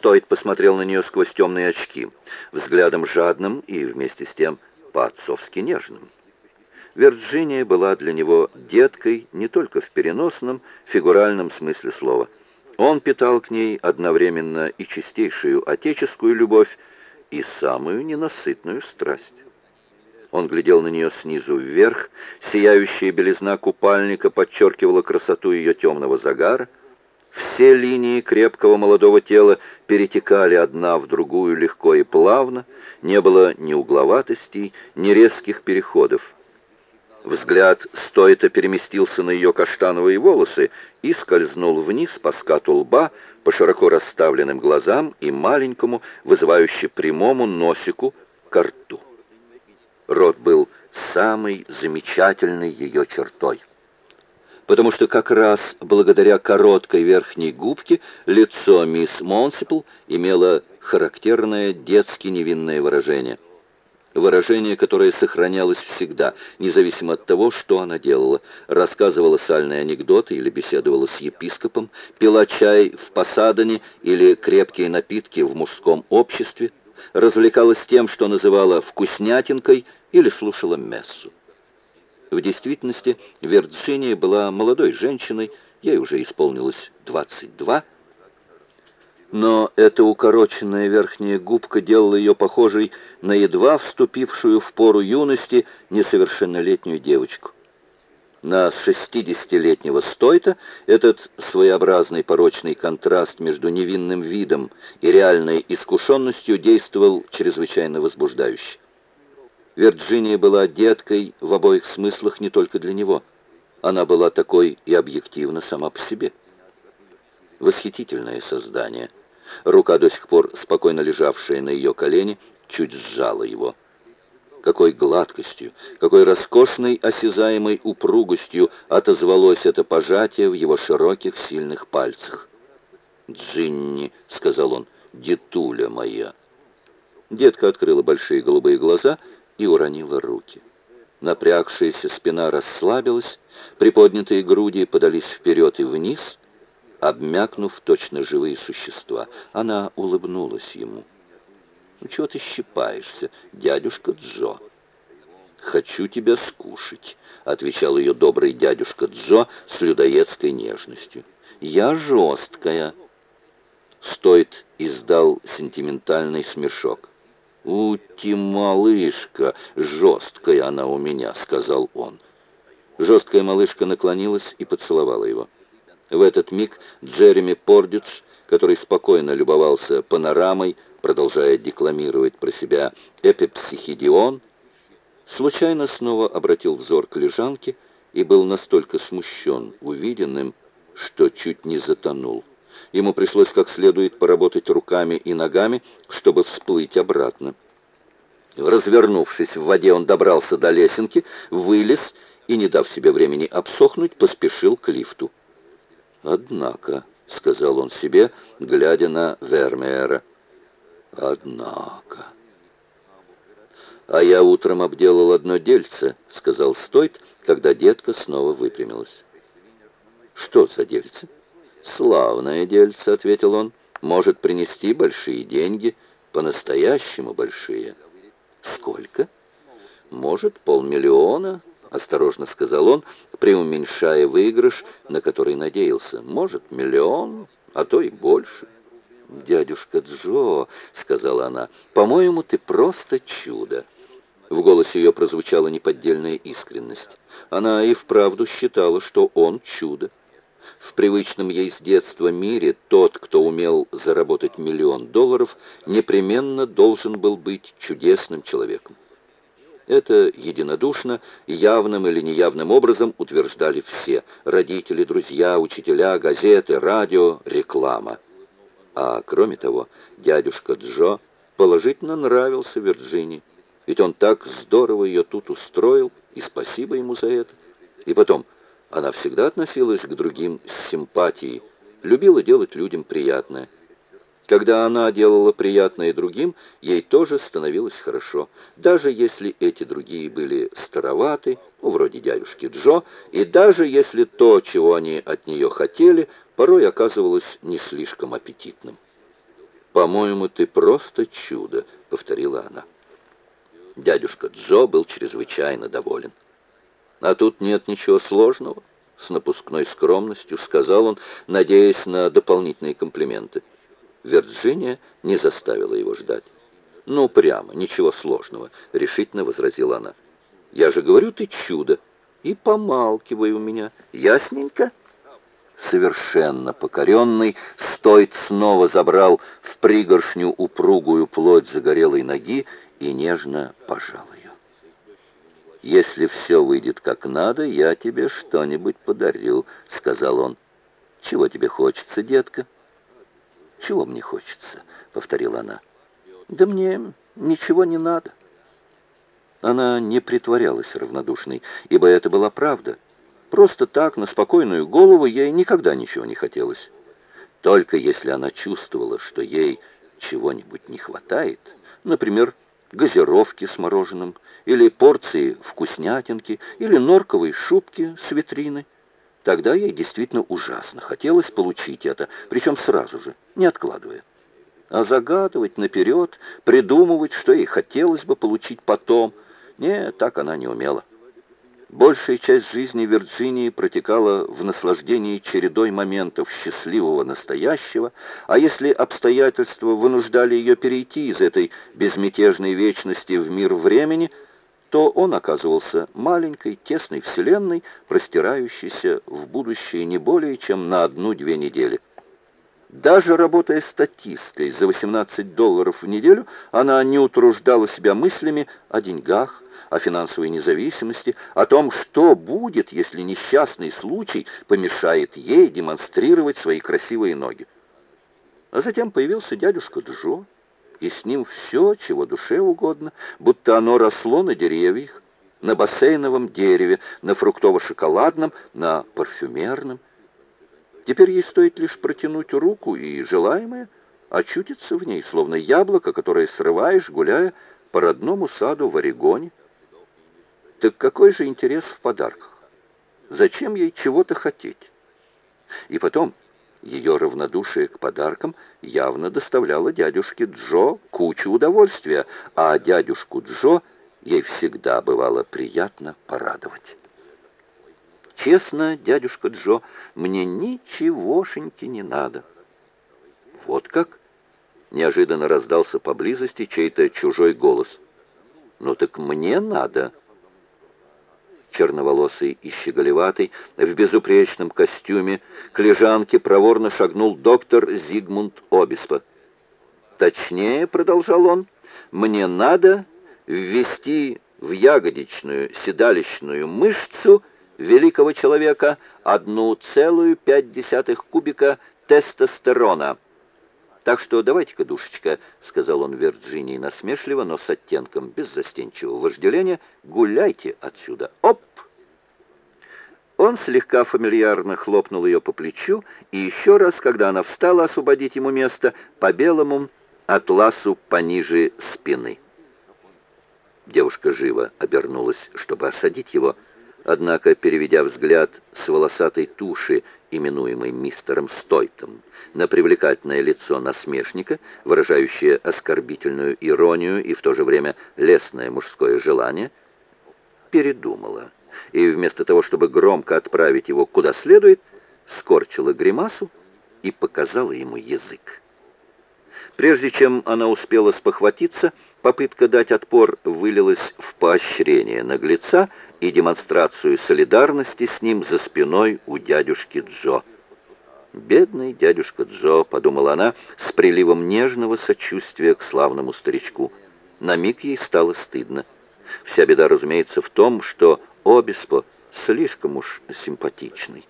Стоит посмотрел на нее сквозь темные очки, взглядом жадным и вместе с тем по-отцовски нежным. Вирджиния была для него деткой не только в переносном, фигуральном смысле слова. Он питал к ней одновременно и чистейшую отеческую любовь, и самую ненасытную страсть. Он глядел на нее снизу вверх, сияющая белизна купальника подчеркивала красоту ее темного загара. Все линии крепкого молодого тела перетекали одна в другую легко и плавно, не было ни угловатостей, ни резких переходов. Взгляд стоито переместился на ее каштановые волосы и скользнул вниз по скату лба, по широко расставленным глазам и маленькому, вызывающе прямому носику к рту. Рот был самой замечательной ее чертой. Потому что как раз благодаря короткой верхней губке лицо мисс Монсипл имело характерное детски невинное выражение – Выражение, которое сохранялось всегда, независимо от того, что она делала. Рассказывала сальные анекдоты или беседовала с епископом, пила чай в посадане или крепкие напитки в мужском обществе, развлекалась тем, что называла «вкуснятинкой» или слушала мессу. В действительности Вирджиния была молодой женщиной, ей уже исполнилось 22 но эта укороченная верхняя губка делала ее похожей на едва вступившую в пору юности несовершеннолетнюю девочку. На шестидесятилетнего Стойта этот своеобразный порочный контраст между невинным видом и реальной искушенностью действовал чрезвычайно возбуждающе. Вирджиния была деткой в обоих смыслах не только для него. Она была такой и объективно сама по себе. Восхитительное создание – Рука, до сих пор спокойно лежавшая на ее колени, чуть сжала его. Какой гладкостью, какой роскошной осязаемой упругостью отозвалось это пожатие в его широких сильных пальцах. «Джинни», — сказал он, — «детуля моя». Детка открыла большие голубые глаза и уронила руки. Напрягшаяся спина расслабилась, приподнятые груди подались вперед и вниз, обмякнув точно живые существа. Она улыбнулась ему. «Ну, чего ты щипаешься, дядюшка Джо?» «Хочу тебя скушать», — отвечал ее добрый дядюшка Джо с людоедской нежностью. «Я жесткая». Стоит издал сентиментальный смешок. «Ути, малышка, жесткая она у меня», — сказал он. Жесткая малышка наклонилась и поцеловала его. В этот миг Джереми Пордидж, который спокойно любовался панорамой, продолжая декламировать про себя «Эпипсихидион», случайно снова обратил взор к лежанке и был настолько смущен увиденным, что чуть не затонул. Ему пришлось как следует поработать руками и ногами, чтобы всплыть обратно. Развернувшись в воде, он добрался до лесенки, вылез и, не дав себе времени обсохнуть, поспешил к лифту. «Однако», — сказал он себе, глядя на Вермеера, — «однако». «А я утром обделал одно дельце», — сказал Стойт, когда детка снова выпрямилась. «Что за дельце?» «Славное дельце», — ответил он. «Может принести большие деньги, по-настоящему большие». «Сколько?» «Может, полмиллиона, — осторожно сказал он, преуменьшая выигрыш, на который надеялся. «Может, миллион, а то и больше». «Дядюшка Джо», — сказала она, — «по-моему, ты просто чудо». В голосе ее прозвучала неподдельная искренность. Она и вправду считала, что он чудо. В привычном ей с детства мире тот, кто умел заработать миллион долларов, непременно должен был быть чудесным человеком. Это единодушно, явным или неявным образом утверждали все – родители, друзья, учителя, газеты, радио, реклама. А кроме того, дядюшка Джо положительно нравился Вирджинии, ведь он так здорово ее тут устроил, и спасибо ему за это. И потом, она всегда относилась к другим с симпатией, любила делать людям приятное – когда она делала приятное другим, ей тоже становилось хорошо, даже если эти другие были староваты, ну, вроде дядюшки Джо, и даже если то, чего они от нее хотели, порой оказывалось не слишком аппетитным. «По-моему, ты просто чудо», — повторила она. Дядюшка Джо был чрезвычайно доволен. «А тут нет ничего сложного», — с напускной скромностью сказал он, надеясь на дополнительные комплименты. Вирджиния не заставила его ждать. «Ну, прямо, ничего сложного», — решительно возразила она. «Я же говорю, ты чудо, и помалкивай у меня. Ясненько?» Совершенно покоренный, Стойт снова забрал в пригоршню упругую плоть загорелой ноги и нежно пожал. «Если все выйдет как надо, я тебе что-нибудь подарю», — сказал он. «Чего тебе хочется, детка?» «Чего мне хочется?» — повторила она. «Да мне ничего не надо». Она не притворялась равнодушной, ибо это была правда. Просто так, на спокойную голову, ей никогда ничего не хотелось. Только если она чувствовала, что ей чего-нибудь не хватает, например, газировки с мороженым, или порции вкуснятинки, или норковой шубки с витрины, тогда ей действительно ужасно хотелось получить это, причем сразу же, не откладывая. А загадывать наперед, придумывать, что ей хотелось бы получить потом, нет, так она не умела. Большая часть жизни Вирджинии протекала в наслаждении чередой моментов счастливого настоящего, а если обстоятельства вынуждали ее перейти из этой безмятежной вечности в мир времени, то он оказывался маленькой, тесной вселенной, простирающейся в будущее не более чем на одну-две недели. Даже работая статисткой за 18 долларов в неделю, она не утруждала себя мыслями о деньгах, о финансовой независимости, о том, что будет, если несчастный случай помешает ей демонстрировать свои красивые ноги. А затем появился дядюшка Джо, и с ним все, чего душе угодно, будто оно росло на деревьях, на бассейновом дереве, на фруктово-шоколадном, на парфюмерном. Теперь ей стоит лишь протянуть руку, и желаемое очутится в ней, словно яблоко, которое срываешь, гуляя по родному саду в Орегоне. Так какой же интерес в подарках? Зачем ей чего-то хотеть? И потом, ее равнодушие к подаркам явно доставляло дядюшке Джо кучу удовольствия, а дядюшку Джо ей всегда бывало приятно порадовать. Честно, дядюшка Джо, мне ничегошеньки не надо. Вот как? Неожиданно раздался поблизости чей-то чужой голос. Ну так мне надо черноволосый и щеголеватый, в безупречном костюме, к лежанке проворно шагнул доктор Зигмунд Обиспо. «Точнее, — продолжал он, — мне надо ввести в ягодичную седалищную мышцу великого человека одну целую пять десятых кубика тестостерона». «Так что давайте-ка, душечка», — сказал он Вирджинии насмешливо, но с оттенком беззастенчивого вожделения, — «гуляйте отсюда. Оп!» Он слегка фамильярно хлопнул ее по плечу, и еще раз, когда она встала освободить ему место, по белому атласу пониже спины. Девушка живо обернулась, чтобы осадить его, — Однако, переведя взгляд с волосатой туши, именуемой мистером Стойтом, на привлекательное лицо насмешника, выражающее оскорбительную иронию и в то же время лесное мужское желание, передумала и вместо того, чтобы громко отправить его куда следует, скорчила гримасу и показала ему язык. Прежде чем она успела спохватиться, попытка дать отпор вылилась в поощрение наглеца и демонстрацию солидарности с ним за спиной у дядюшки Джо. «Бедный дядюшка Джо», — подумала она, с приливом нежного сочувствия к славному старичку. На миг ей стало стыдно. Вся беда, разумеется, в том, что Обеспо слишком уж симпатичный.